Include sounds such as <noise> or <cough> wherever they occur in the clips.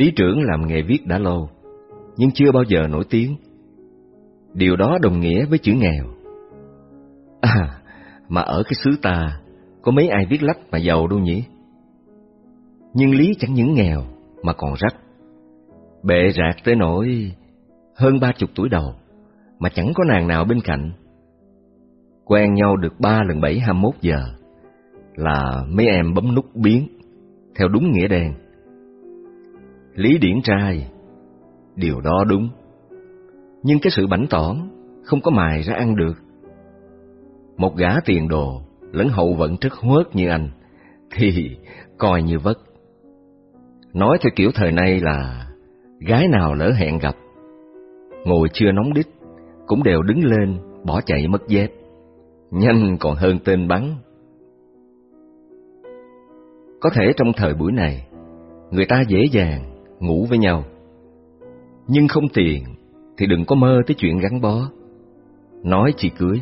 Lý trưởng làm nghề viết đã lâu, nhưng chưa bao giờ nổi tiếng. Điều đó đồng nghĩa với chữ nghèo. À, mà ở cái xứ ta, có mấy ai viết lách mà giàu đâu nhỉ? Nhưng Lý chẳng những nghèo, mà còn rách. Bệ rạc tới nỗi hơn ba chục tuổi đầu, mà chẳng có nàng nào bên cạnh. Quen nhau được ba lần bảy hai mốt giờ, là mấy em bấm nút biến, theo đúng nghĩa đen. Lý điển trai, điều đó đúng. Nhưng cái sự bảnh tỏn không có mài ra ăn được. Một gã tiền đồ lẫn hậu vận rất huớt như anh thì coi như vất. Nói theo kiểu thời nay là gái nào lỡ hẹn gặp, ngồi chưa nóng đít cũng đều đứng lên bỏ chạy mất dép, nhanh còn hơn tên bắn. Có thể trong thời buổi này, người ta dễ dàng ngủ với nhau. Nhưng không tiền thì đừng có mơ tới chuyện gắn bó. Nói chỉ cưới.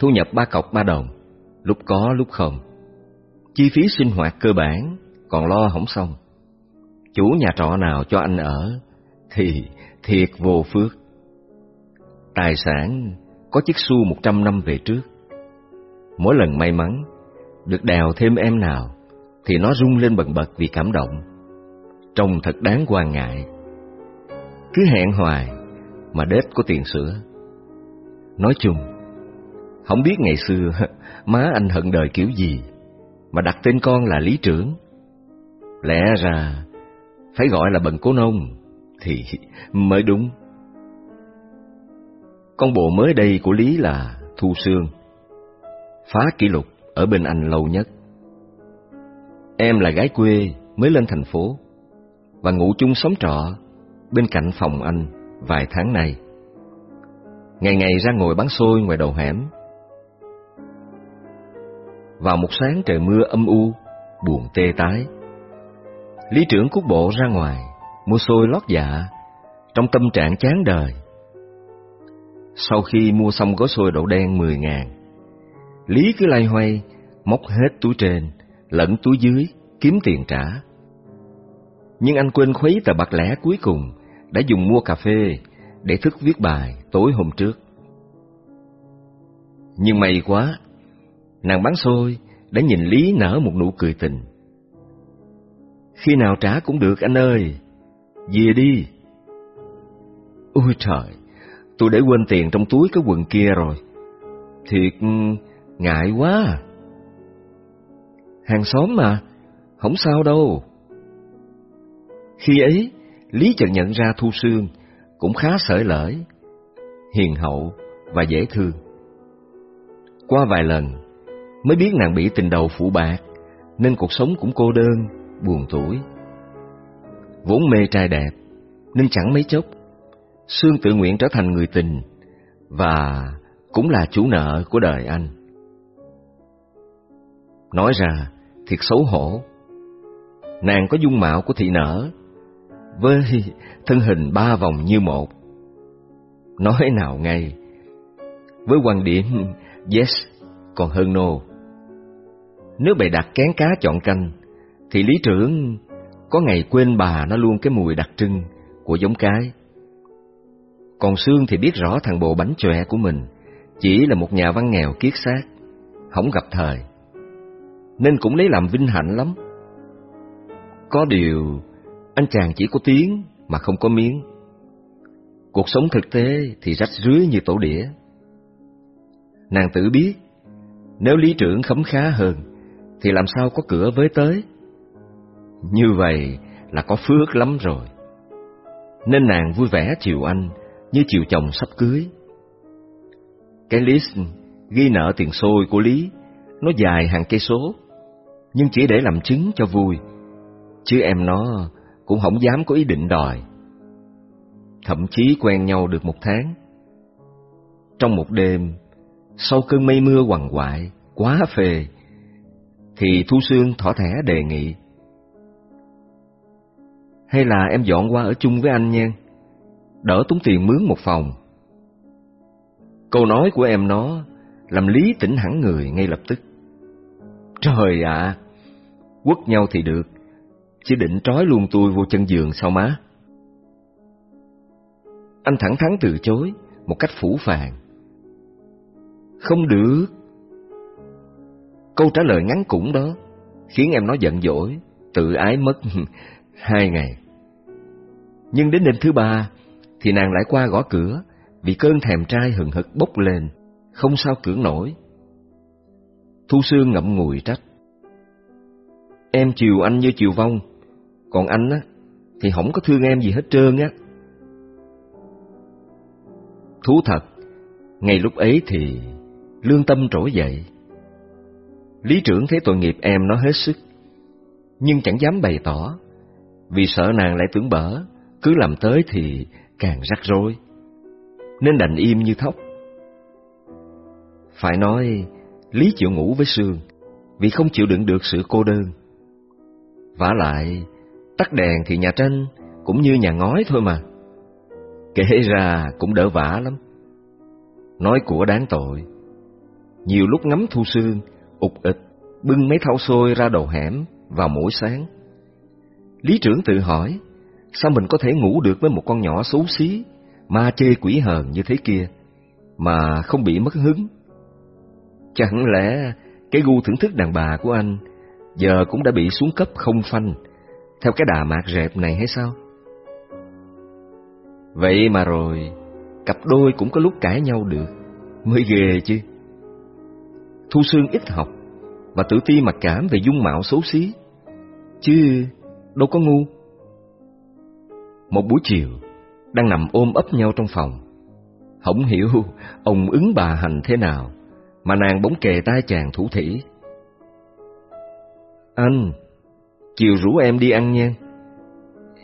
Thu nhập ba cọc ba đồng, lúc có lúc không. Chi phí sinh hoạt cơ bản còn lo không xong. Chủ nhà trọ nào cho anh ở thì thiệt vô phước. Tài sản có chiếc xu một trăm năm về trước. Mỗi lần may mắn được đào thêm em nào thì nó rung lên bần bật vì cảm động. Trông thật đáng quan ngại. Cứ hẹn hoài mà đết có tiền sữa. Nói chung, không biết ngày xưa <laughs> má anh hận đời kiểu gì mà đặt tên con là Lý Trưởng. Lẽ ra phải gọi là bần cố nông thì <laughs> mới đúng. Con bộ mới đây của Lý là Thu Sương, phá kỷ lục ở bên anh lâu nhất. Em là gái quê mới lên thành phố và ngủ chung xóm trọ bên cạnh phòng anh vài tháng nay. Ngày ngày ra ngồi bán xôi ngoài đầu hẻm. Vào một sáng trời mưa âm u, buồn tê tái. Lý trưởng cút bộ ra ngoài, mua xôi lót dạ, trong tâm trạng chán đời. Sau khi mua xong gói xôi đậu đen mười ngàn, Lý cứ lay hoay, móc hết túi trên, lẫn túi dưới, kiếm tiền trả. Nhưng anh quên khuấy tờ bạc lẻ cuối cùng, đã dùng mua cà phê để thức viết bài tối hôm trước. Nhưng may quá, nàng bán xôi đã nhìn Lý nở một nụ cười tình. Khi nào trả cũng được anh ơi, về đi. Ôi trời, tôi để quên tiền trong túi cái quần kia rồi. Thiệt ngại quá à. Hàng xóm mà, không sao đâu. Khi ấy, Lý chợt nhận ra Thu Sương cũng khá sởi lởi, hiền hậu và dễ thương. Qua vài lần, mới biết nàng bị tình đầu phụ bạc, nên cuộc sống cũng cô đơn, buồn tuổi. Vốn mê trai đẹp, nên chẳng mấy chốc, Sương tự nguyện trở thành người tình, và cũng là chủ nợ của đời anh. Nói ra, thiệt xấu hổ. Nàng có dung mạo của thị nở, với thân hình ba vòng như một. Nói nào ngay, với quan điểm yes còn hơn no. Nếu bày đặt kén cá chọn canh, thì lý trưởng có ngày quên bà nó luôn cái mùi đặc trưng của giống cái. Còn Sương thì biết rõ thằng bộ bánh chòe của mình chỉ là một nhà văn nghèo kiết xác, không gặp thời, nên cũng lấy làm vinh hạnh lắm. Có điều, anh chàng chỉ có tiếng mà không có miếng. Cuộc sống thực tế thì rách rưới như tổ đĩa. Nàng tự biết, nếu lý trưởng khấm khá hơn, thì làm sao có cửa với tới. Như vậy là có phước lắm rồi. Nên nàng vui vẻ chiều anh như chiều chồng sắp cưới. Cái list ghi nợ tiền xôi của Lý, nó dài hàng cây số, nhưng chỉ để làm chứng cho vui, chứ em nó cũng không dám có ý định đòi. Thậm chí quen nhau được một tháng. Trong một đêm, sau cơn mây mưa quằn quại, quá phê, thì Thu Sương thỏ thẻ đề nghị. Hay là em dọn qua ở chung với anh nha, đỡ tốn tiền mướn một phòng. Câu nói của em nó làm Lý tỉnh hẳn người ngay lập tức. Trời ạ, quất nhau thì được, chỉ định trói luôn tôi vô chân giường sao má? Anh thẳng thắn từ chối, một cách phủ phàng. Không được. Câu trả lời ngắn cũng đó khiến em nó giận dỗi, tự ái mất <laughs> hai ngày. Nhưng đến đêm thứ ba thì nàng lại qua gõ cửa vì cơn thèm trai hừng hực bốc lên, không sao cưỡng nổi. Thu Sương ngậm ngùi trách. Em chiều anh như chiều vong, còn anh á thì không có thương em gì hết trơn á. Thú thật, ngay lúc ấy thì lương tâm trỗi dậy. Lý trưởng thấy tội nghiệp em nó hết sức, nhưng chẳng dám bày tỏ, vì sợ nàng lại tưởng bở, cứ làm tới thì càng rắc rối, nên đành im như thóc. Phải nói, Lý chịu ngủ với Sương, vì không chịu đựng được sự cô đơn. vả lại, tắt đèn thì nhà tranh cũng như nhà ngói thôi mà. Kể ra cũng đỡ vả lắm. Nói của đáng tội. Nhiều lúc ngắm thu sương, ụt ịch, bưng mấy thau xôi ra đầu hẻm vào mỗi sáng. Lý trưởng tự hỏi, sao mình có thể ngủ được với một con nhỏ xấu xí, ma chê quỷ hờn như thế kia, mà không bị mất hứng? Chẳng lẽ cái gu thưởng thức đàn bà của anh giờ cũng đã bị xuống cấp không phanh theo cái đà mạc rẹp này hay sao? Vậy mà rồi, cặp đôi cũng có lúc cãi nhau được, mới ghê chứ. Thu Sương ít học, và tự ti mặc cảm về dung mạo xấu xí, chứ đâu có ngu. Một buổi chiều, đang nằm ôm ấp nhau trong phòng, không hiểu ông ứng bà hành thế nào, mà nàng bỗng kề tai chàng thủ thỉ. Anh, chiều rủ em đi ăn nha.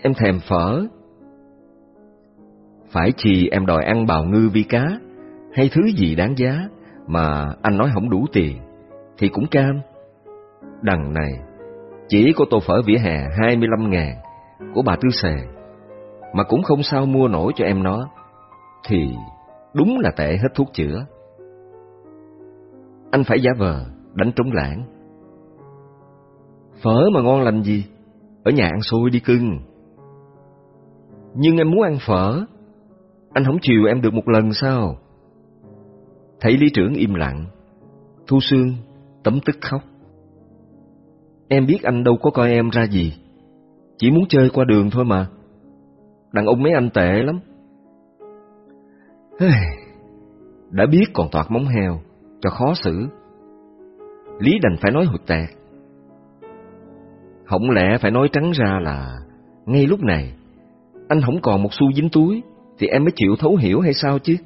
Em thèm phở. Phải chi em đòi ăn bào ngư vi cá, hay thứ gì đáng giá mà anh nói không đủ tiền, thì cũng cam. Đằng này, chỉ có tô phở vỉa hè 25 ngàn của bà Tư Sề, mà cũng không sao mua nổi cho em nó, thì đúng là tệ hết thuốc chữa. Anh phải giả vờ, đánh trống lãng. Phở mà ngon lành gì, ở nhà ăn xôi đi cưng. Nhưng em muốn ăn phở, anh không chiều em được một lần sao? Thấy lý trưởng im lặng, Thu Sương tấm tức khóc. Em biết anh đâu có coi em ra gì, chỉ muốn chơi qua đường thôi mà. Đàn ông mấy anh tệ lắm. Đã biết còn toạt móng heo, cho khó xử. Lý đành phải nói hụt tẹt. Không lẽ phải nói trắng ra là ngay lúc này anh không còn một xu dính túi thì em mới chịu thấu hiểu hay sao chứ?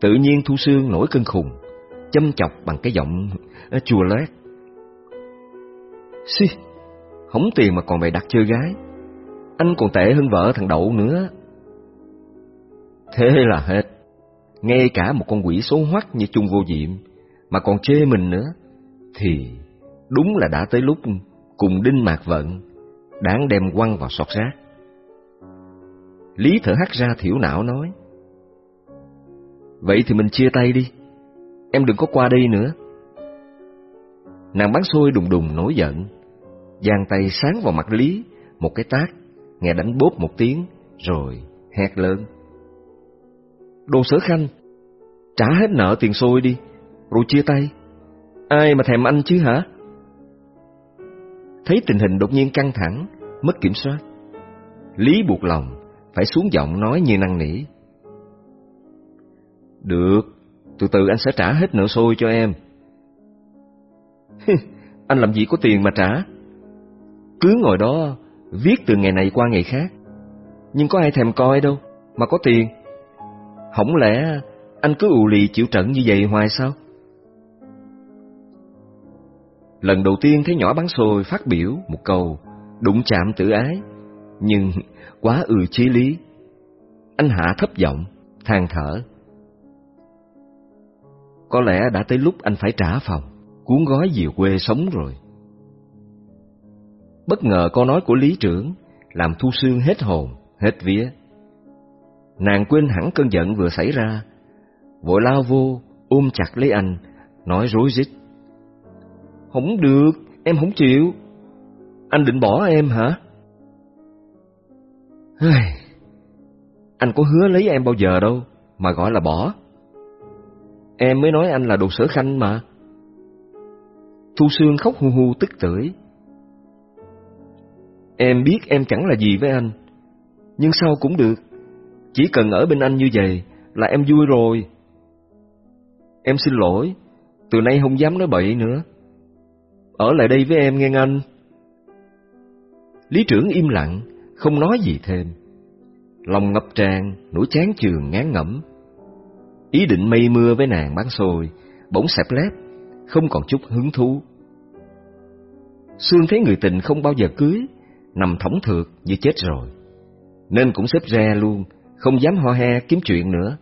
Tự nhiên Thu Sương nổi cơn khùng, châm chọc bằng cái giọng ờ, chùa lét. Xì, không tiền mà còn bày đặt chơi gái. Anh còn tệ hơn vợ thằng Đậu nữa. Thế là hết. Ngay cả một con quỷ số hoắc như chung vô diệm mà còn chê mình nữa, thì đúng là đã tới lúc cùng đinh mạc vận, đáng đem quăng vào sọt rác. Lý thở hắt ra thiểu não nói, Vậy thì mình chia tay đi, em đừng có qua đây nữa. Nàng bán xôi đùng đùng nổi giận, giang tay sáng vào mặt Lý, một cái tát, nghe đánh bốp một tiếng, rồi hét lớn. Đồ sở khanh, trả hết nợ tiền xôi đi, rồi chia tay. Ai mà thèm anh chứ hả? Thấy tình hình đột nhiên căng thẳng, mất kiểm soát. Lý buộc lòng, phải xuống giọng nói như năng nỉ. Được, từ từ anh sẽ trả hết nợ xôi cho em. anh làm gì có tiền mà trả? Cứ ngồi đó, viết từ ngày này qua ngày khác. Nhưng có ai thèm coi đâu, mà có tiền. Không lẽ anh cứ ù lì chịu trận như vậy hoài sao? Lần đầu tiên thấy nhỏ bắn xôi phát biểu một câu đụng chạm tự ái, nhưng quá ư chí lý. Anh hạ thấp giọng, than thở. Có lẽ đã tới lúc anh phải trả phòng, cuốn gói về quê sống rồi. Bất ngờ câu nói của lý trưởng làm Thu Sương hết hồn, hết vía. Nàng quên hẳn cơn giận vừa xảy ra, vội lao vô, ôm chặt lấy anh, nói rối rít. Không được, em không chịu. Anh định bỏ em hả? Anh có hứa lấy em bao giờ đâu mà gọi là bỏ. Em mới nói anh là đồ sở khanh mà. Thu Sương khóc hu hu tức tưởi. Em biết em chẳng là gì với anh, nhưng sao cũng được. Chỉ cần ở bên anh như vậy là em vui rồi. Em xin lỗi, từ nay không dám nói bậy nữa. Ở lại đây với em nghe anh. Lý trưởng im lặng, không nói gì thêm. Lòng ngập tràn, nỗi chán chường ngán ngẩm. Ý định mây mưa với nàng bán xôi, bỗng xẹp lép, không còn chút hứng thú. Sương thấy người tình không bao giờ cưới, nằm thõng thượt như chết rồi. Nên cũng xếp ra luôn, không dám ho he kiếm chuyện nữa.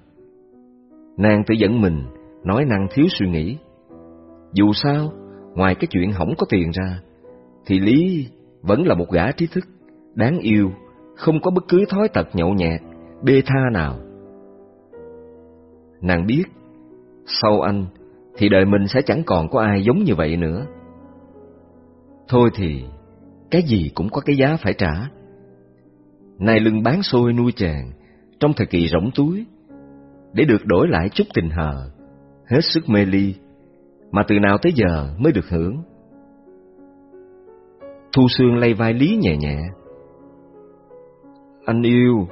Nàng tự giận mình, nói năng thiếu suy nghĩ. Dù sao, ngoài cái chuyện hỏng có tiền ra, thì Lý vẫn là một gã trí thức, đáng yêu, không có bất cứ thói tật nhậu nhẹt, bê tha nào. Nàng biết, sau anh thì đời mình sẽ chẳng còn có ai giống như vậy nữa. Thôi thì, cái gì cũng có cái giá phải trả. Này lưng bán xôi nuôi chàng, trong thời kỳ rỗng túi, để được đổi lại chút tình hờ, hết sức mê ly, mà từ nào tới giờ mới được hưởng. Thu Sương lay vai Lý nhẹ nhẹ. Anh yêu,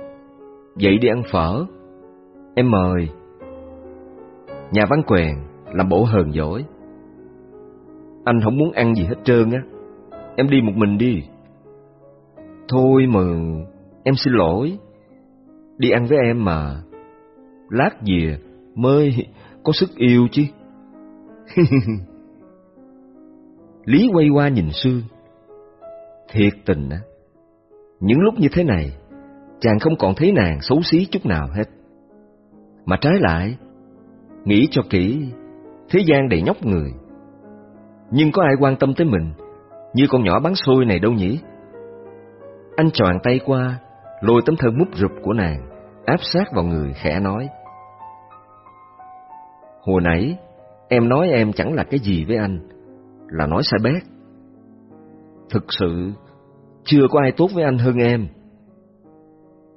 dậy đi ăn phở. Em mời. Nhà văn quèn, làm bộ hờn dỗi. Anh không muốn ăn gì hết trơn á. Em đi một mình đi. Thôi mà, em xin lỗi. Đi ăn với em mà. Lát về mới có sức yêu chứ. <laughs> Lý quay qua nhìn Sương. Thiệt tình á, những lúc như thế này, chàng không còn thấy nàng xấu xí chút nào hết. Mà trái lại, nghĩ cho kỹ, thế gian đầy nhóc người. Nhưng có ai quan tâm tới mình, như con nhỏ bán xôi này đâu nhỉ? Anh choàng tay qua, lôi tấm thân mút rụp của nàng, áp sát vào người khẽ nói. Hồi nãy, em nói em chẳng là cái gì với anh, là nói sai bét. Thực sự, chưa có ai tốt với anh hơn em.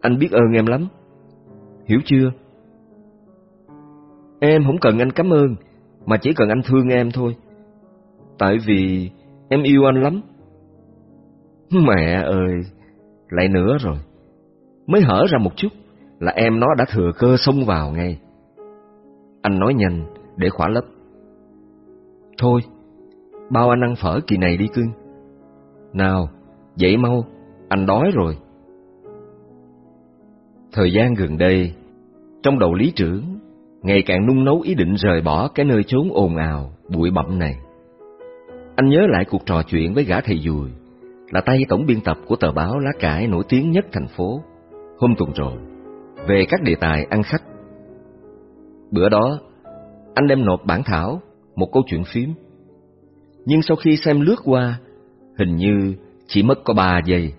Anh biết ơn em lắm. Hiểu chưa? Em không cần anh cảm ơn, mà chỉ cần anh thương em thôi. Tại vì em yêu anh lắm. Mẹ ơi, lại nữa rồi. Mới hở ra một chút là em nó đã thừa cơ xông vào ngay. Anh nói nhanh để khỏa lấp. Thôi, bao anh ăn phở kỳ này đi cưng. Nào, dậy mau, anh đói rồi. Thời gian gần đây, trong đầu lý trưởng, ngày càng nung nấu ý định rời bỏ cái nơi chốn ồn ào, bụi bặm này. Anh nhớ lại cuộc trò chuyện với gã thầy dùi, là tay tổng biên tập của tờ báo lá cải nổi tiếng nhất thành phố, hôm tuần rồi, về các đề tài ăn khách. Bữa đó, anh đem nộp bản thảo, một câu chuyện phím. Nhưng sau khi xem lướt qua, hình như chỉ mất có ba giây,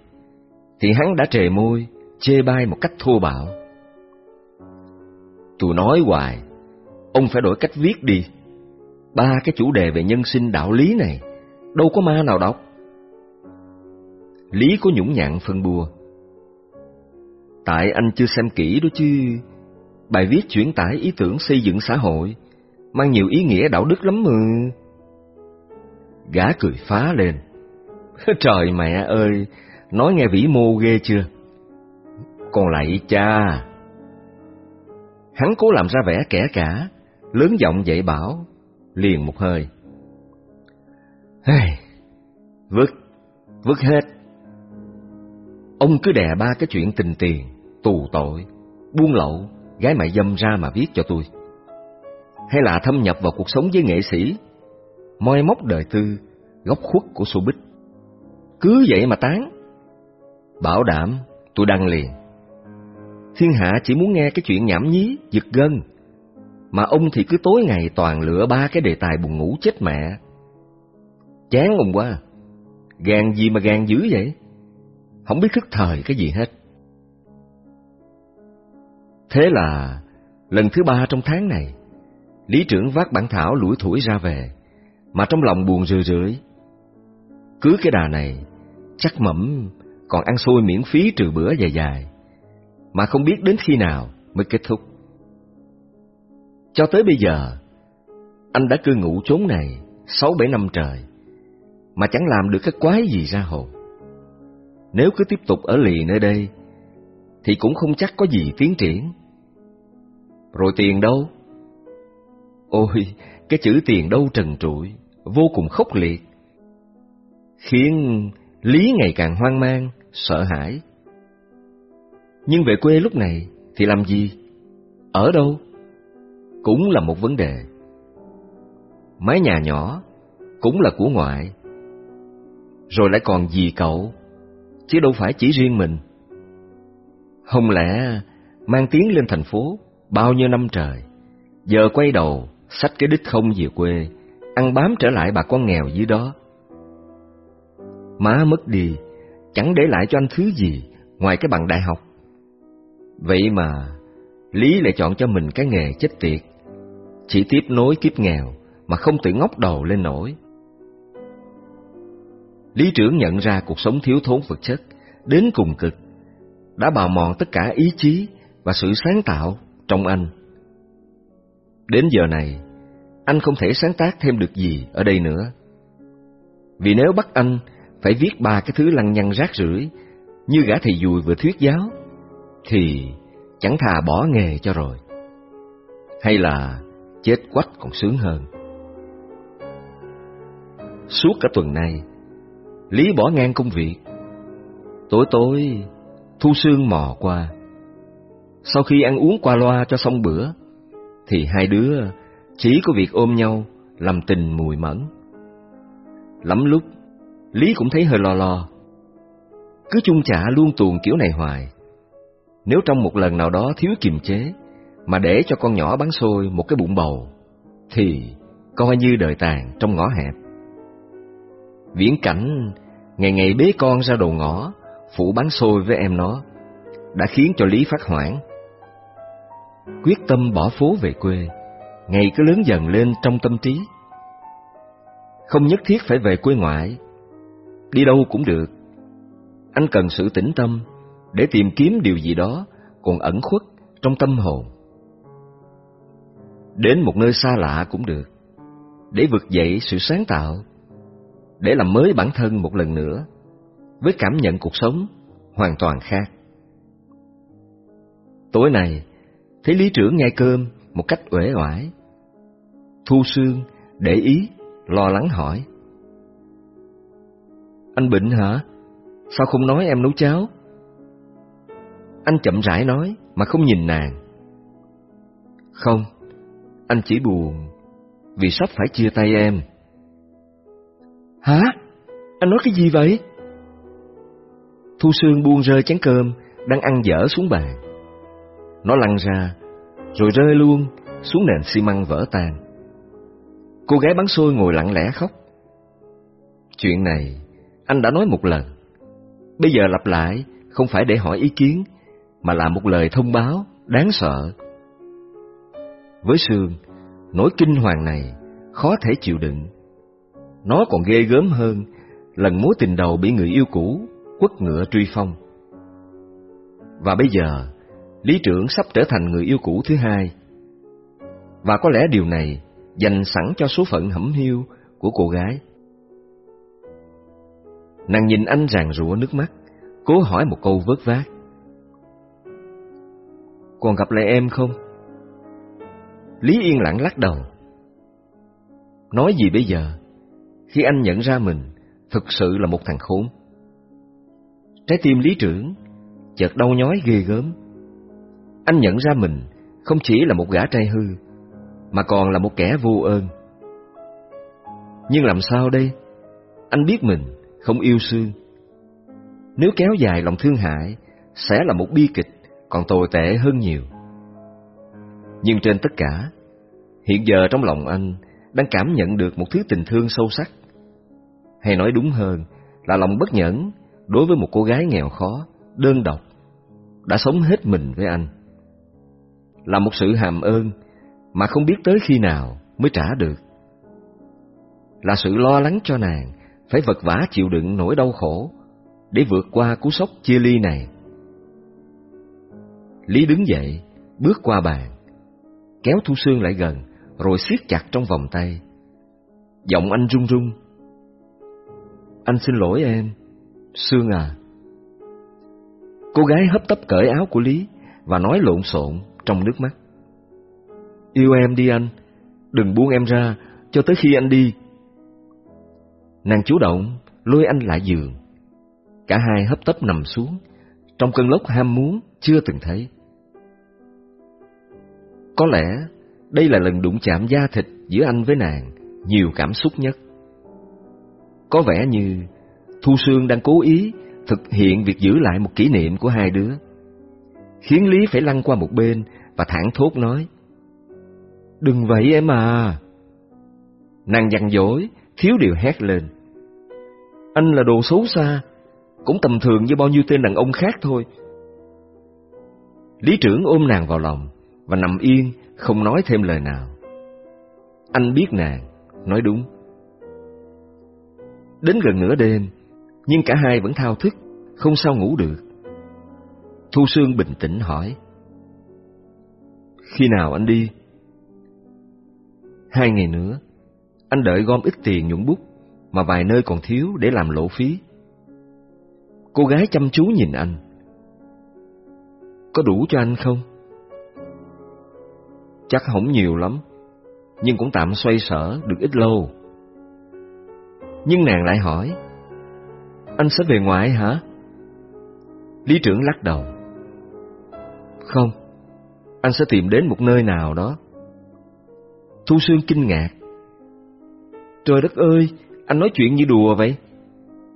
thì hắn đã trề môi, chê bai một cách thô bạo. Tôi nói hoài, ông phải đổi cách viết đi. Ba cái chủ đề về nhân sinh đạo lý này, đâu có ma nào đọc. Lý có nhũng nhặn phân bùa. Tại anh chưa xem kỹ đó chứ, bài viết chuyển tải ý tưởng xây dựng xã hội, mang nhiều ý nghĩa đạo đức lắm mà. Gã cười phá lên. <laughs> Trời mẹ ơi, nói nghe vĩ mô ghê chưa? Còn lại cha. Hắn cố làm ra vẻ kẻ cả, lớn giọng dạy bảo, liền một hơi. Hey, vứt, vứt hết. Ông cứ đè ba cái chuyện tình tiền, tù tội, buôn lậu, gái mại dâm ra mà viết cho tôi. Hay là thâm nhập vào cuộc sống với nghệ sĩ, moi móc đời tư, góc khuất của showbiz. Cứ vậy mà tán. Bảo đảm tôi đăng liền. Thiên hạ chỉ muốn nghe cái chuyện nhảm nhí, giật gân. Mà ông thì cứ tối ngày toàn lựa ba cái đề tài buồn ngủ chết mẹ. Chán ông quá. Gan gì mà gan dữ vậy? Không biết thức thời cái gì hết. Thế là lần thứ ba trong tháng này, lý trưởng vác bản thảo lủi thủi ra về, mà trong lòng buồn rười rượi. Cứ cái đà này, chắc mẩm còn ăn xôi miễn phí trừ bữa dài dài, mà không biết đến khi nào mới kết thúc. Cho tới bây giờ, anh đã cư ngụ chốn này sáu bảy năm trời, mà chẳng làm được cái quái gì ra hồn. Nếu cứ tiếp tục ở lì nơi đây, thì cũng không chắc có gì tiến triển. Rồi tiền đâu? Ôi, cái chữ tiền đâu trần trụi, vô cùng khốc liệt, khiến Lý ngày càng hoang mang, sợ hãi. Nhưng về quê lúc này thì làm gì? Ở đâu? Cũng là một vấn đề. Mái nhà nhỏ cũng là của ngoại. Rồi lại còn gì cậu, chứ đâu phải chỉ riêng mình. Không lẽ mang tiếng lên thành phố bao nhiêu năm trời, giờ quay đầu xách cái đích không về quê, ăn bám trở lại bà con nghèo dưới đó. Má mất đi, chẳng để lại cho anh thứ gì ngoài cái bằng đại học. Vậy mà, Lý lại chọn cho mình cái nghề chết tiệt, chỉ tiếp nối kiếp nghèo mà không tự ngóc đầu lên nổi. Lý trưởng nhận ra cuộc sống thiếu thốn vật chất đến cùng cực, đã bào mòn tất cả ý chí và sự sáng tạo trong anh. Đến giờ này, anh không thể sáng tác thêm được gì ở đây nữa. Vì nếu bắt anh phải viết ba cái thứ lăng nhăng rác rưởi như gã thầy dùi vừa thuyết giáo, thì chẳng thà bỏ nghề cho rồi. Hay là chết quách còn sướng hơn. Suốt cả tuần này, Lý bỏ ngang công việc. Tối tối, Thu Sương mò qua. Sau khi ăn uống qua loa cho xong bữa, thì hai đứa chỉ có việc ôm nhau, làm tình mùi mẫn. Lắm lúc, Lý cũng thấy hơi lo lo. Cứ chung chả luôn tuồn kiểu này hoài. Nếu trong một lần nào đó thiếu kiềm chế, mà để cho con nhỏ bắn xôi một cái bụng bầu, thì coi như đời tàn trong ngõ hẹp. Viễn cảnh ngày ngày bế con ra đầu ngõ, phụ bắn xôi với em nó, đã khiến cho Lý phát hoảng. Quyết tâm bỏ phố về quê, ngày cứ lớn dần lên trong tâm trí. Không nhất thiết phải về quê ngoại, đi đâu cũng được. Anh cần sự tĩnh tâm để tìm kiếm điều gì đó còn ẩn khuất trong tâm hồn. Đến một nơi xa lạ cũng được, để vực dậy sự sáng tạo, để làm mới bản thân một lần nữa, với cảm nhận cuộc sống hoàn toàn khác. Tối này, thấy lý trưởng nghe cơm một cách uể oải. Thu Sương để ý, lo lắng hỏi. Anh bệnh hả? Sao không nói em nấu cháo? Anh chậm rãi nói mà không nhìn nàng. Không, anh chỉ buồn vì sắp phải chia tay em. Hả? Anh nói cái gì vậy? Thu Sương buông rơi chén cơm đang ăn dở xuống bàn. Nó lăn ra, rồi rơi luôn xuống nền xi măng vỡ tan. Cô gái bán xôi ngồi lặng lẽ khóc. Chuyện này anh đã nói một lần. Bây giờ lặp lại không phải để hỏi ý kiến, mà là một lời thông báo đáng sợ. Với Sương, nỗi kinh hoàng này khó thể chịu đựng. Nó còn ghê gớm hơn lần mối tình đầu bị người yêu cũ quất ngựa truy phong. Và bây giờ, lý trưởng sắp trở thành người yêu cũ thứ hai. Và có lẽ điều này dành sẵn cho số phận hẩm hiu của cô gái. Nàng nhìn anh ràng rụa nước mắt, cố hỏi một câu vớt vát. Còn gặp lại em không? Lý yên lặng lắc đầu. Nói gì bây giờ, khi anh nhận ra mình thực sự là một thằng khốn? Trái tim lý trưởng chợt đau nhói ghê gớm. Anh nhận ra mình không chỉ là một gã trai hư, mà còn là một kẻ vô ơn. Nhưng làm sao đây? Anh biết mình không yêu Sương. Nếu kéo dài lòng thương hại, sẽ là một bi kịch còn tồi tệ hơn nhiều. Nhưng trên tất cả, hiện giờ trong lòng anh đang cảm nhận được một thứ tình thương sâu sắc. Hay nói đúng hơn là lòng bất nhẫn đối với một cô gái nghèo khó, đơn độc, đã sống hết mình với anh. Là một sự hàm ơn mà không biết tới khi nào mới trả được. Là sự lo lắng cho nàng phải vật vã chịu đựng nỗi đau khổ để vượt qua cú sốc chia ly này. Lý đứng dậy, bước qua bàn, kéo Thu Sương lại gần, rồi siết chặt trong vòng tay. Giọng anh run run. Anh xin lỗi em, Sương à. Cô gái hấp tấp cởi áo của Lý và nói lộn xộn trong nước mắt. Yêu em đi anh, đừng buông em ra cho tới khi anh đi. Nàng chủ động lôi anh lại giường. Cả hai hấp tấp nằm xuống, trong cơn lốc ham muốn chưa từng thấy. Có lẽ đây là lần đụng chạm da thịt giữa anh với nàng nhiều cảm xúc nhất. Có vẻ như Thu Sương đang cố ý thực hiện việc giữ lại một kỷ niệm của hai đứa, khiến Lý phải lăn qua một bên và thẳng thốt nói: "Đừng vậy em à!" Nàng dằn dỗi, thiếu điều hét lên: "Anh là đồ xấu xa, cũng tầm thường như bao nhiêu tên đàn ông khác thôi." Lý trưởng ôm nàng vào lòng và nằm yên, không nói thêm lời nào. Anh biết nàng, nói đúng. Đến gần nửa đêm, nhưng cả hai vẫn thao thức, không sao ngủ được. Thu Sương bình tĩnh hỏi. Khi nào anh đi? Hai ngày nữa, anh đợi gom ít tiền nhuận bút mà vài nơi còn thiếu để làm lộ phí. Cô gái chăm chú nhìn anh. Có đủ cho anh không? Chắc không nhiều lắm, nhưng cũng tạm xoay sở được ít lâu. Nhưng nàng lại hỏi, anh sẽ về ngoại hả? Lý trưởng lắc đầu. Không, anh sẽ tìm đến một nơi nào đó. Thu Sương kinh ngạc. Trời đất ơi, anh nói chuyện như đùa vậy.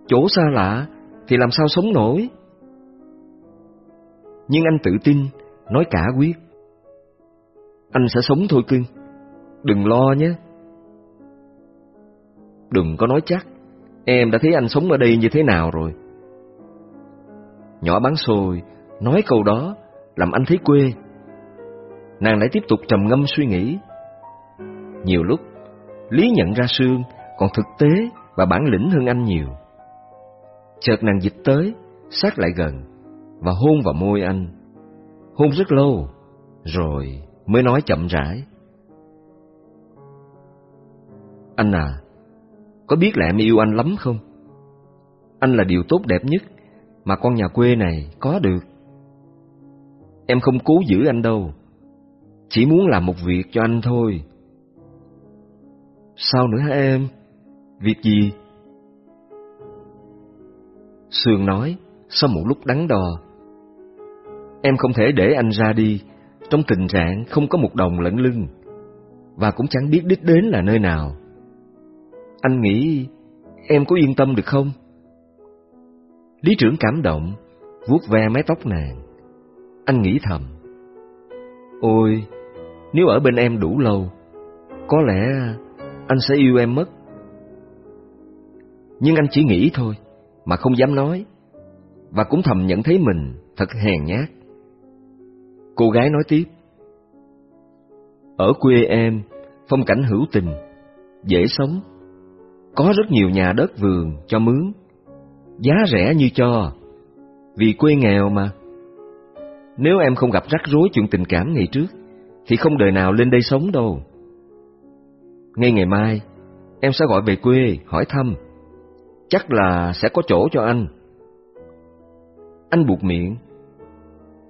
Chỗ xa lạ thì làm sao sống nổi? Nhưng anh tự tin, nói cả quyết. Anh sẽ sống thôi cưng, đừng lo nhé. Đừng có nói chắc, em đã thấy anh sống ở đây như thế nào rồi. Nhỏ bán xôi, nói câu đó, làm anh thấy quê. Nàng lại tiếp tục trầm ngâm suy nghĩ. Nhiều lúc, Lý nhận ra Sương còn thực tế và bản lĩnh hơn anh nhiều. Chợt nàng dịch tới, sát lại gần, và hôn vào môi anh. Hôn rất lâu, rồi mới nói chậm rãi. Anh à, có biết là em yêu anh lắm không? Anh là điều tốt đẹp nhất mà con nhà quê này có được. Em không cố giữ anh đâu, chỉ muốn làm một việc cho anh thôi. Sao nữa hả em? Việc gì? Sương nói, sau một lúc đắn đo. Em không thể để anh ra đi trong tình trạng không có một đồng lẫn lưng và cũng chẳng biết đích đến là nơi nào. Anh nghĩ em có yên tâm được không? Lý trưởng cảm động, vuốt ve mái tóc nàng. Anh nghĩ thầm. Ôi, nếu ở bên em đủ lâu, có lẽ anh sẽ yêu em mất. Nhưng anh chỉ nghĩ thôi, mà không dám nói, và cũng thầm nhận thấy mình thật hèn nhát. Cô gái nói tiếp. Ở quê em, phong cảnh hữu tình, dễ sống. Có rất nhiều nhà đất vườn cho mướn, giá rẻ như cho, vì quê nghèo mà. Nếu em không gặp rắc rối chuyện tình cảm ngày trước, thì không đời nào lên đây sống đâu. Ngay ngày mai, em sẽ gọi về quê hỏi thăm. Chắc là sẽ có chỗ cho anh. Anh buộc miệng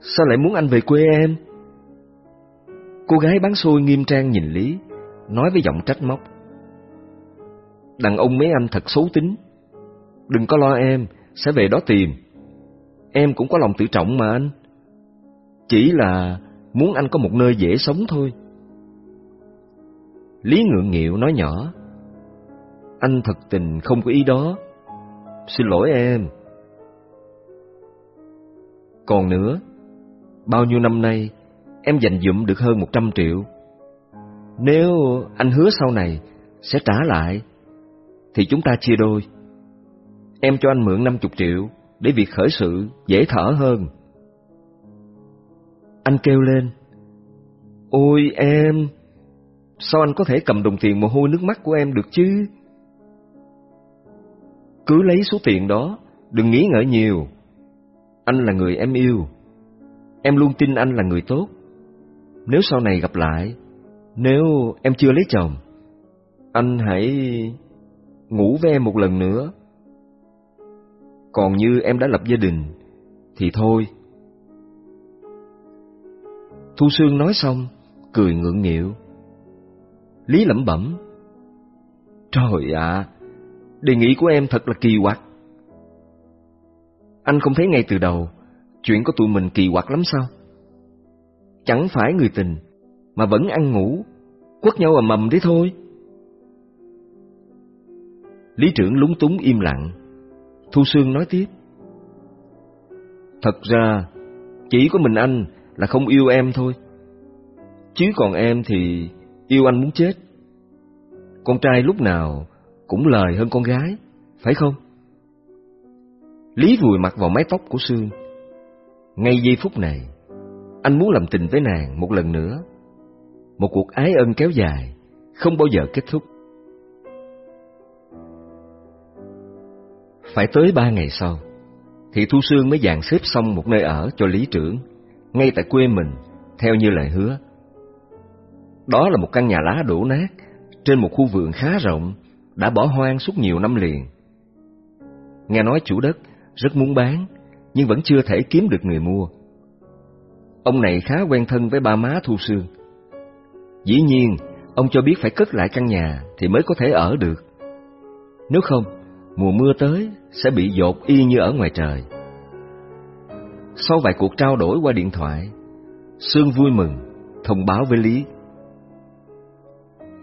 Sao lại muốn anh về quê em? Cô gái bán xôi nghiêm trang nhìn Lý, nói với giọng trách móc. Đàn ông mấy anh thật xấu tính. Đừng có lo em, sẽ về đó tìm. Em cũng có lòng tự trọng mà anh. Chỉ là muốn anh có một nơi dễ sống thôi. Lý ngượng nghịu nói nhỏ. Anh thật tình không có ý đó. Xin lỗi em. Còn nữa, bao nhiêu năm nay em dành dụm được hơn một trăm triệu. Nếu anh hứa sau này sẽ trả lại, thì chúng ta chia đôi. Em cho anh mượn năm chục triệu để việc khởi sự dễ thở hơn. Anh kêu lên, Ôi em, sao anh có thể cầm đồng tiền mồ hôi nước mắt của em được chứ? Cứ lấy số tiền đó Đừng nghĩ ngợi nhiều. Anh là người em yêu. Em luôn tin anh là người tốt. Nếu sau này gặp lại, nếu em chưa lấy chồng, anh hãy ngủ với em một lần nữa. Còn như em đã lập gia đình, thì thôi. Thu Sương nói xong, cười ngượng nghịu. Lý lẩm bẩm. Trời ạ, đề nghị của em thật là kỳ quặc. Anh không thấy ngay từ đầu, chuyện của tụi mình kỳ quặc lắm sao? Chẳng phải người tình, mà vẫn ăn ngủ, quất nhau ầm mầm đấy thôi. Lý trưởng lúng túng im lặng. Thu Sương nói tiếp. Thật ra, chỉ có mình anh là không yêu em thôi. Chứ còn em thì yêu anh muốn chết. Con trai lúc nào cũng lời hơn con gái, phải không? Lý vùi mặt vào mái tóc của Sương. Ngay giây phút này, anh muốn làm tình với nàng một lần nữa. Một cuộc ái ân kéo dài, không bao giờ kết thúc. Phải tới ba ngày sau, thì Thu Sương mới dàn xếp xong một nơi ở cho Lý Trưởng, ngay tại quê mình, theo như lời hứa. Đó là một căn nhà lá đổ nát, trên một khu vườn khá rộng, đã bỏ hoang suốt nhiều năm liền. Nghe nói chủ đất rất muốn bán, nhưng vẫn chưa thể kiếm được người mua. Ông này khá quen thân với ba má Thu Sương. Dĩ nhiên, ông cho biết phải cất lại căn nhà thì mới có thể ở được. Nếu không, mùa mưa tới sẽ bị dột y như ở ngoài trời. Sau vài cuộc trao đổi qua điện thoại, Sương vui mừng thông báo với Lý.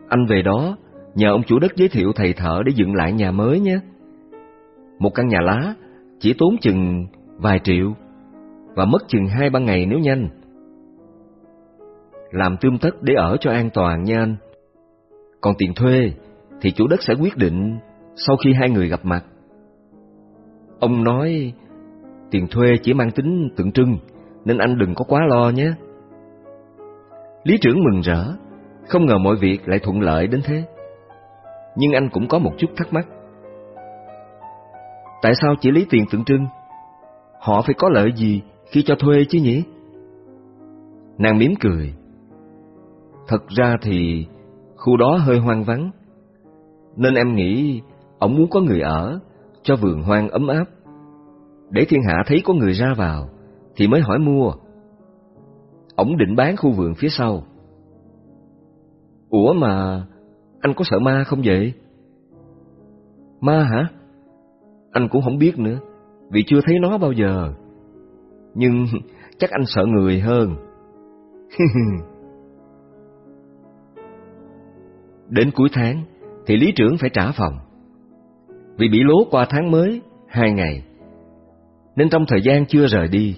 Anh về đó nhờ ông chủ đất giới thiệu thầy thợ để dựng lại nhà mới nhé. Một căn nhà lá chỉ tốn chừng vài triệu và mất chừng hai ba ngày nếu nhanh. Làm tươm tất để ở cho an toàn nha anh. Còn tiền thuê thì chủ đất sẽ quyết định sau khi hai người gặp mặt. Ông nói tiền thuê chỉ mang tính tượng trưng nên anh đừng có quá lo nhé. Lý trưởng mừng rỡ, không ngờ mọi việc lại thuận lợi đến thế. Nhưng anh cũng có một chút thắc mắc. Tại sao chỉ lấy tiền tượng trưng? Họ phải có lợi gì khi cho thuê chứ nhỉ? Nàng mỉm cười. Thật ra thì khu đó hơi hoang vắng, nên em nghĩ ông muốn có người ở, cho vườn hoang ấm áp. Để thiên hạ thấy có người ra vào, thì mới hỏi mua. Ông định bán khu vườn phía sau. Ủa mà, anh có sợ ma không vậy? Ma hả? Anh cũng không biết nữa, vì chưa thấy nó bao giờ. Nhưng <laughs> chắc anh sợ người hơn. <laughs> Đến cuối tháng thì lý trưởng phải trả phòng. Vì bị lố qua tháng mới hai ngày, nên trong thời gian chưa rời đi,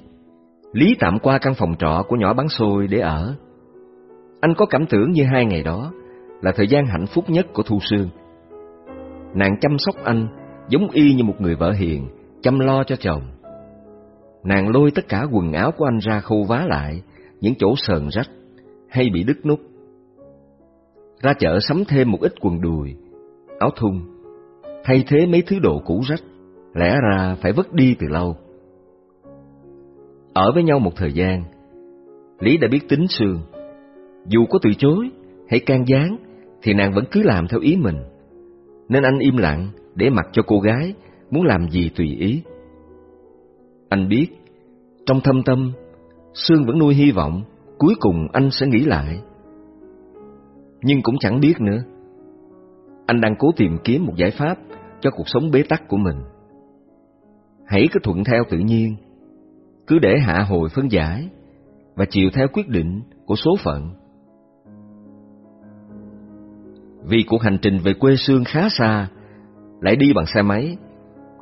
Lý tạm qua căn phòng trọ của nhỏ bán xôi để ở. Anh có cảm tưởng như hai ngày đó là thời gian hạnh phúc nhất của Thu Sương. Nàng chăm sóc anh giống y như một người vợ hiền, chăm lo cho chồng. Nàng lôi tất cả quần áo của anh ra khâu vá lại, những chỗ sờn rách hay bị đứt nút. Ra chợ sắm thêm một ít quần đùi, áo thun, thay thế mấy thứ đồ cũ rách, lẽ ra phải vứt đi từ lâu. Ở với nhau một thời gian, Lý đã biết tính Sương. Dù có từ chối hay can gián, thì nàng vẫn cứ làm theo ý mình. Nên anh im lặng để mặc cho cô gái muốn làm gì tùy ý. Anh biết, trong thâm tâm, Sương vẫn nuôi hy vọng cuối cùng anh sẽ nghĩ lại. Nhưng cũng chẳng biết nữa. Anh đang cố tìm kiếm một giải pháp cho cuộc sống bế tắc của mình. Hãy cứ thuận theo tự nhiên, cứ để hạ hồi phân giải và chịu theo quyết định của số phận. Vì cuộc hành trình về quê xương khá xa, lại đi bằng xe máy,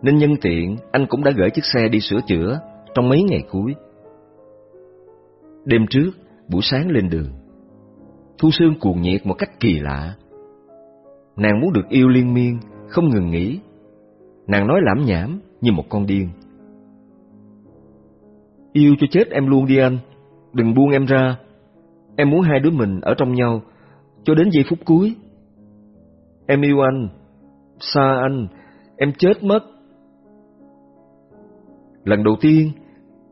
nên nhân tiện anh cũng đã gửi chiếc xe đi sửa chữa trong mấy ngày cuối. Đêm trước, buổi sáng lên đường, Thu Sương cuồng nhiệt một cách kỳ lạ. Nàng muốn được yêu liên miên, không ngừng nghỉ. Nàng nói lãm nhảm như một con điên. Yêu cho chết em luôn đi anh, đừng buông em ra. Em muốn hai đứa mình ở trong nhau cho đến giây phút cuối. Em yêu anh, xa anh, em chết mất. Lần đầu tiên,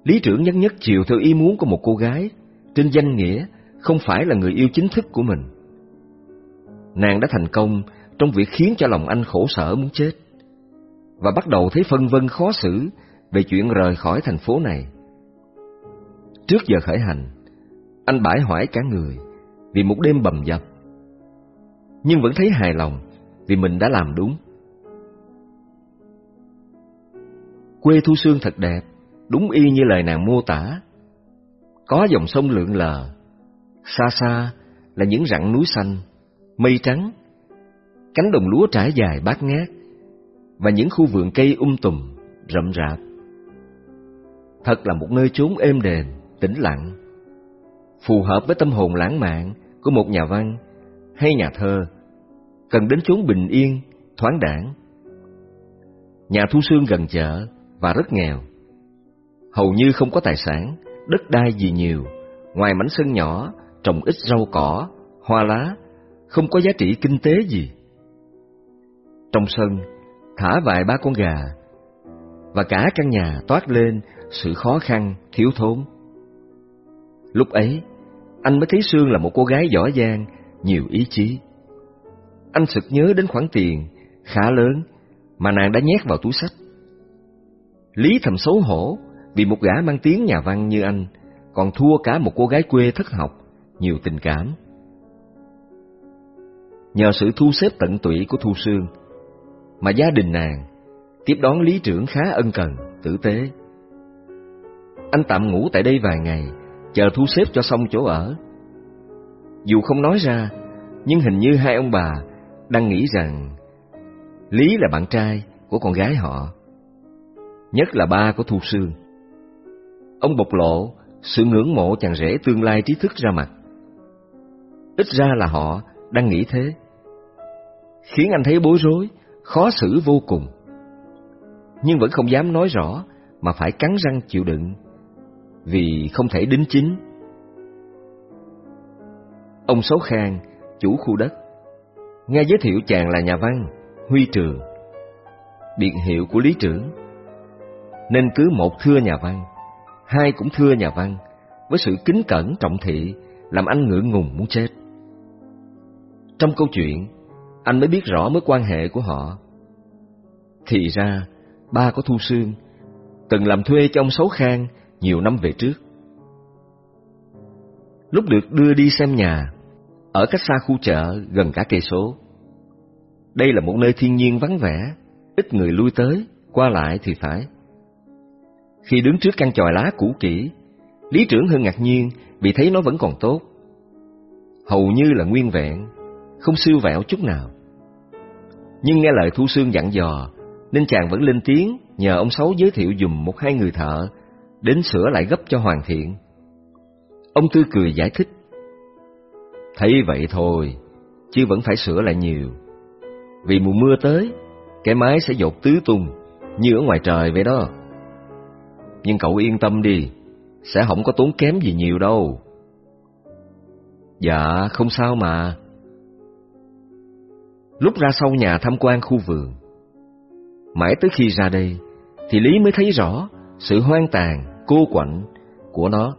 lý trưởng nhắc nhất chiều theo ý muốn của một cô gái, trên danh nghĩa không phải là người yêu chính thức của mình. Nàng đã thành công trong việc khiến cho lòng anh khổ sở muốn chết, và bắt đầu thấy phân vân khó xử về chuyện rời khỏi thành phố này. Trước giờ khởi hành, anh bãi hoại cả người vì một đêm bầm dập, nhưng vẫn thấy hài lòng vì mình đã làm đúng. Quê Thu Sương thật đẹp, đúng y như lời nàng mô tả. Có dòng sông lượn lờ, xa xa là những rặng núi xanh, mây trắng, cánh đồng lúa trải dài bát ngát và những khu vườn cây um tùm, rậm rạp. Thật là một nơi chốn êm đềm, tĩnh lặng, phù hợp với tâm hồn lãng mạn của một nhà văn hay nhà thơ, cần đến chốn bình yên, thoáng đãng. Nhà Thu Sương gần chợ và rất nghèo. Hầu như không có tài sản, đất đai gì nhiều, ngoài mảnh sân nhỏ, trồng ít rau cỏ, hoa lá, không có giá trị kinh tế gì. Trong sân, thả vài ba con gà, và cả căn nhà toát lên sự khó khăn, thiếu thốn. Lúc ấy, anh mới thấy Sương là một cô gái giỏi giang, nhiều ý chí. Anh sực nhớ đến khoản tiền khá lớn mà nàng đã nhét vào túi sách. Lý thầm xấu hổ vì một gã mang tiếng nhà văn như anh còn thua cả một cô gái quê thất học, nhiều tình cảm. Nhờ sự thu xếp tận tụy của Thu Sương, mà gia đình nàng tiếp đón lý trưởng khá ân cần, tử tế. Anh tạm ngủ tại đây vài ngày, chờ thu xếp cho xong chỗ ở. Dù không nói ra, nhưng hình như hai ông bà đang nghĩ rằng Lý là bạn trai của con gái họ, nhất là ba của Thu Sương. Ông bộc lộ sự ngưỡng mộ chàng rể tương lai trí thức ra mặt. Ít ra là họ đang nghĩ thế. Khiến anh thấy bối rối, khó xử vô cùng. Nhưng vẫn không dám nói rõ mà phải cắn răng chịu đựng vì không thể đính chính. Ông Sáu Khang, chủ khu đất, nghe giới thiệu chàng là nhà văn, Huy Trường, biệt hiệu của lý trưởng, nên cứ một thưa nhà văn, hai cũng thưa nhà văn, với sự kính cẩn trọng thị làm anh ngượng ngùng muốn chết. Trong câu chuyện, anh mới biết rõ mối quan hệ của họ. Thì ra, ba của Thu Sương từng làm thuê cho ông Sáu Khang nhiều năm về trước. Lúc được đưa đi xem nhà, ở cách xa khu chợ gần cả cây số. Đây là một nơi thiên nhiên vắng vẻ, ít người lui tới, qua lại thì phải. Khi đứng trước căn chòi lá cũ kỹ, lý trưởng hơn ngạc nhiên vì thấy nó vẫn còn tốt. Hầu như là nguyên vẹn, không siêu vẹo chút nào. Nhưng nghe lời Thu Sương dặn dò, nên chàng vẫn lên tiếng nhờ ông Sáu giới thiệu dùm một hai người thợ đến sửa lại gấp cho hoàn thiện. Ông Tư cười giải thích. Thấy vậy thôi, chứ vẫn phải sửa lại nhiều. Vì mùa mưa tới, cái mái sẽ dột tứ tung, như ở ngoài trời vậy đó. Nhưng cậu yên tâm đi, sẽ không có tốn kém gì nhiều đâu. Dạ, không sao mà. Lúc ra sau nhà tham quan khu vườn, mãi tới khi ra đây, thì Lý mới thấy rõ sự hoang tàn cô quạnh của nó.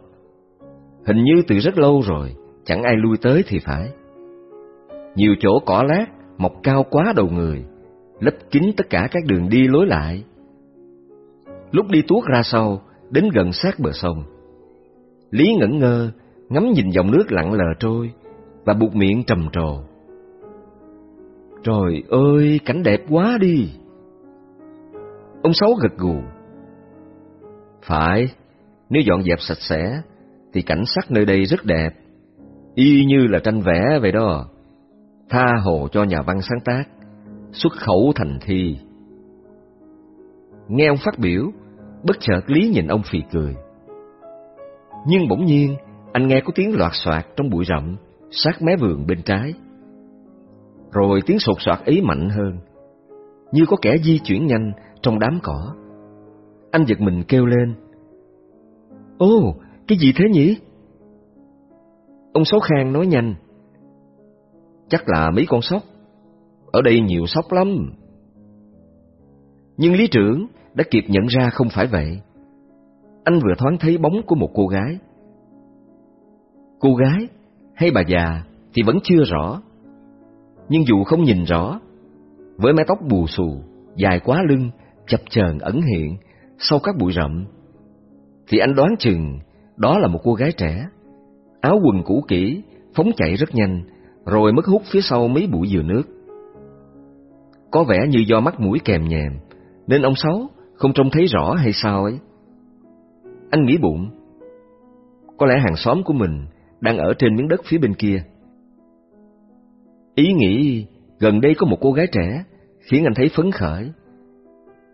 Hình như từ rất lâu rồi, chẳng ai lui tới thì phải. Nhiều chỗ cỏ lát mọc cao quá đầu người, lấp kín tất cả các đường đi lối lại. Lúc đi tuốt ra sau, đến gần sát bờ sông, Lý ngẩn ngơ, ngắm nhìn dòng nước lặng lờ trôi và buộc miệng trầm trồ. Trời ơi, cảnh đẹp quá đi! Ông Sáu gật gù, phải, nếu dọn dẹp sạch sẽ, thì cảnh sắc nơi đây rất đẹp, y như là tranh vẽ vậy đó. Tha hồ cho nhà văn sáng tác, xuất khẩu thành thi. Nghe ông phát biểu, bất chợt Lý nhìn ông phì cười. Nhưng bỗng nhiên, anh nghe có tiếng loạt soạt trong bụi rậm, sát mé vườn bên trái. Rồi tiếng sột soạt ấy mạnh hơn, như có kẻ di chuyển nhanh trong đám cỏ. Anh giật mình kêu lên. Ô, cái gì thế nhỉ? Ông Sáu Khang nói nhanh. Chắc là mấy con sóc. Ở đây nhiều sóc lắm. Nhưng lý trưởng đã kịp nhận ra không phải vậy. anh vừa thoáng thấy bóng của một cô gái. Cô gái hay bà già thì vẫn chưa rõ. Nhưng dù không nhìn rõ, với mái tóc bù xù, dài quá lưng, chập chờn ẩn hiện sau các bụi rậm, thì anh đoán chừng đó là một cô gái trẻ. Áo quần cũ kỹ, phóng chạy rất nhanh, rồi mất hút phía sau mấy bụi dừa nước. Có vẻ như do mắt mũi kèm nhèm, nên ông Sáu không trông thấy rõ hay sao ấy. Anh nghĩ bụng, có lẽ hàng xóm của mình đang ở trên miếng đất phía bên kia. Ý nghĩ gần đây có một cô gái trẻ khiến anh thấy phấn khởi,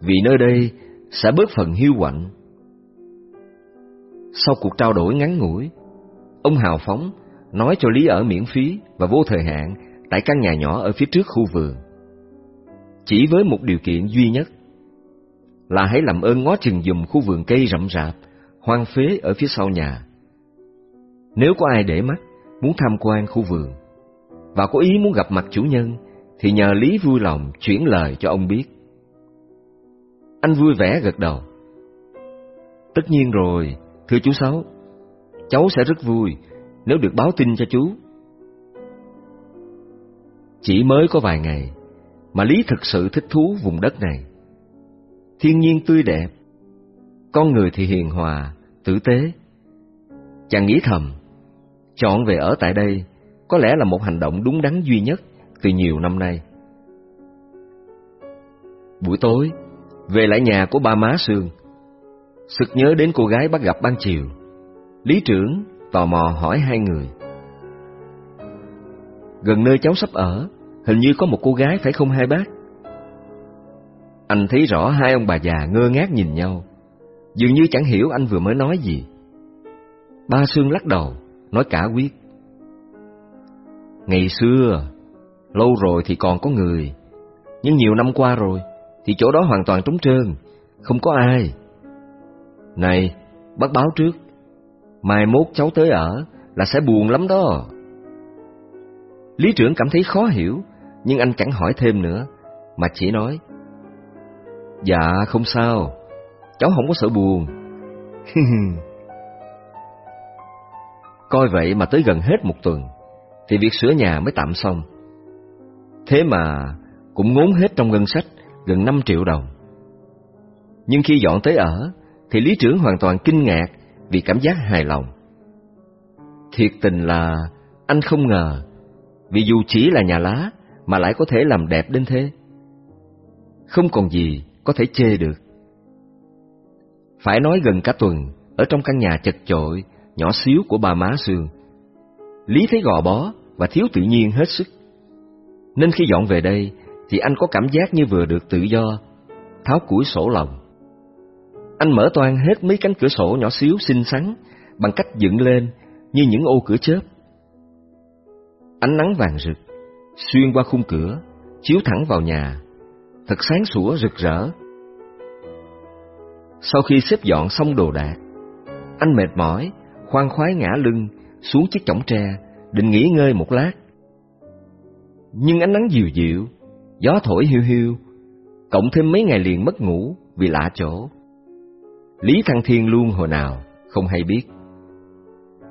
vì nơi đây sẽ bớt phần hiu quạnh. Sau cuộc trao đổi ngắn ngủi, ông hào phóng nói cho Lý ở miễn phí và vô thời hạn tại căn nhà nhỏ ở phía trước khu vườn. Chỉ với một điều kiện duy nhất là hãy làm ơn ngó chừng dùm khu vườn cây rậm rạp, hoang phế ở phía sau nhà. Nếu có ai để mắt, muốn tham quan khu vườn, và có ý muốn gặp mặt chủ nhân, thì nhờ Lý vui lòng chuyển lời cho ông biết. Anh vui vẻ gật đầu. Tất nhiên rồi, thưa chú Sáu, cháu sẽ rất vui nếu được báo tin cho chú. Chỉ mới có vài ngày mà Lý thực sự thích thú vùng đất này. Thiên nhiên tươi đẹp, con người thì hiền hòa, tử tế. Chàng nghĩ thầm, chọn về ở tại đây có lẽ là một hành động đúng đắn duy nhất từ nhiều năm nay. Buổi tối, về lại nhà của ba má Sương, sực nhớ đến cô gái bắt gặp ban chiều. Lý trưởng tò mò hỏi hai người. Gần nơi cháu sắp ở, hình như có một cô gái phải không hai bác? Anh thấy rõ hai ông bà già ngơ ngác nhìn nhau, dường như chẳng hiểu anh vừa mới nói gì. Ba Sương lắc đầu, nói cả quyết. Ngày xưa, lâu rồi thì còn có người, nhưng nhiều năm qua rồi, thì chỗ đó hoàn toàn trống trơn, không có ai. Này, bác báo trước, mai mốt cháu tới ở là sẽ buồn lắm đó. Lý trưởng cảm thấy khó hiểu, nhưng anh chẳng hỏi thêm nữa, mà chỉ nói. Dạ, không sao, cháu không có sợ buồn. <laughs> Coi vậy mà tới gần hết một tuần, thì việc sửa nhà mới tạm xong. Thế mà cũng ngốn hết trong ngân sách gần 5 triệu đồng. Nhưng khi dọn tới ở, thì lý trưởng hoàn toàn kinh ngạc vì cảm giác hài lòng. Thiệt tình là anh không ngờ, vì dù chỉ là nhà lá mà lại có thể làm đẹp đến thế. Không còn gì có thể chê được. Phải nói gần cả tuần, ở trong căn nhà chật chội, nhỏ xíu của bà má Sương, Lý thấy gò bó và thiếu tự nhiên hết sức. Nên khi dọn về đây, thì anh có cảm giác như vừa được tự do, tháo củi sổ lòng. Anh mở toan hết mấy cánh cửa sổ nhỏ xíu xinh xắn bằng cách dựng lên như những ô cửa chớp. Ánh nắng vàng rực xuyên qua khung cửa, chiếu thẳng vào nhà, thật sáng sủa rực rỡ. Sau khi xếp dọn xong đồ đạc, anh mệt mỏi, khoan khoái ngã lưng xuống chiếc chõng tre, định nghỉ ngơi một lát. Nhưng ánh nắng dịu dịu, gió thổi hiu hiu, cộng thêm mấy ngày liền mất ngủ vì lạ chỗ. Lý Thăng Thiên luôn hồi nào, không hay biết.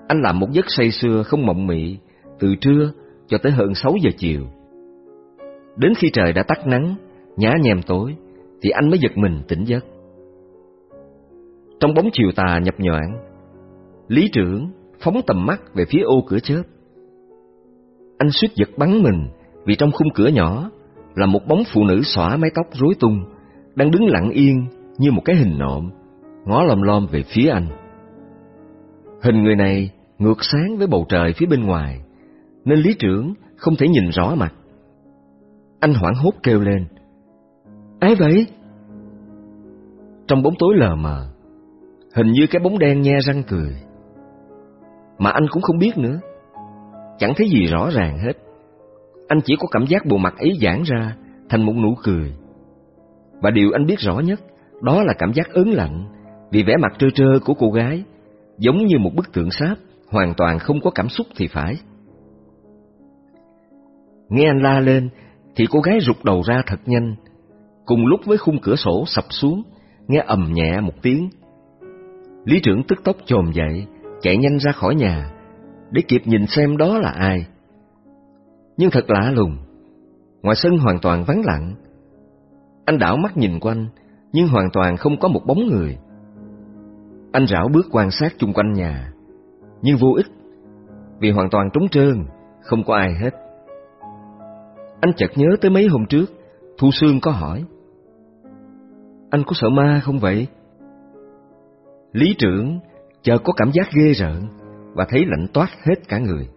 Anh làm một giấc say sưa không mộng mị, từ trưa cho tới hơn sáu giờ chiều. Đến khi trời đã tắt nắng, nhá nhem tối, thì anh mới giật mình tỉnh giấc. Trong bóng chiều tà nhập nhoạn, Lý trưởng phóng tầm mắt về phía ô cửa chớp. Anh suýt giật bắn mình vì trong khung cửa nhỏ là một bóng phụ nữ xõa mái tóc rối tung, đang đứng lặng yên như một cái hình nộm, ngó lom lom về phía anh. Hình người này ngược sáng với bầu trời phía bên ngoài, nên lý trưởng không thể nhìn rõ mặt. Anh hoảng hốt kêu lên. Ai vậy? Trong bóng tối lờ mờ, hình như cái bóng đen nhe răng cười. Mà anh cũng không biết nữa, chẳng thấy gì rõ ràng hết. Anh chỉ có cảm giác bộ mặt ấy giãn ra thành một nụ cười. Và điều anh biết rõ nhất đó là cảm giác ớn lạnh vì vẻ mặt trơ trơ của cô gái giống như một bức tượng sáp hoàn toàn không có cảm xúc thì phải. Nghe anh la lên thì cô gái rụt đầu ra thật nhanh, cùng lúc với khung cửa sổ sập xuống, nghe ầm nhẹ một tiếng. Lý trưởng tức tốc chồm dậy, chạy nhanh ra khỏi nhà, để kịp nhìn xem đó là ai. Nhưng thật lạ lùng, ngoài sân hoàn toàn vắng lặng. Anh đảo mắt nhìn quanh, nhưng hoàn toàn không có một bóng người. Anh rảo bước quan sát chung quanh nhà, nhưng vô ích, vì hoàn toàn trống trơn, không có ai hết. Anh chợt nhớ tới mấy hôm trước, Thu Sương có hỏi. Anh có sợ ma không vậy? Lý trưởng chợt có cảm giác ghê rợn và thấy lạnh toát hết cả người.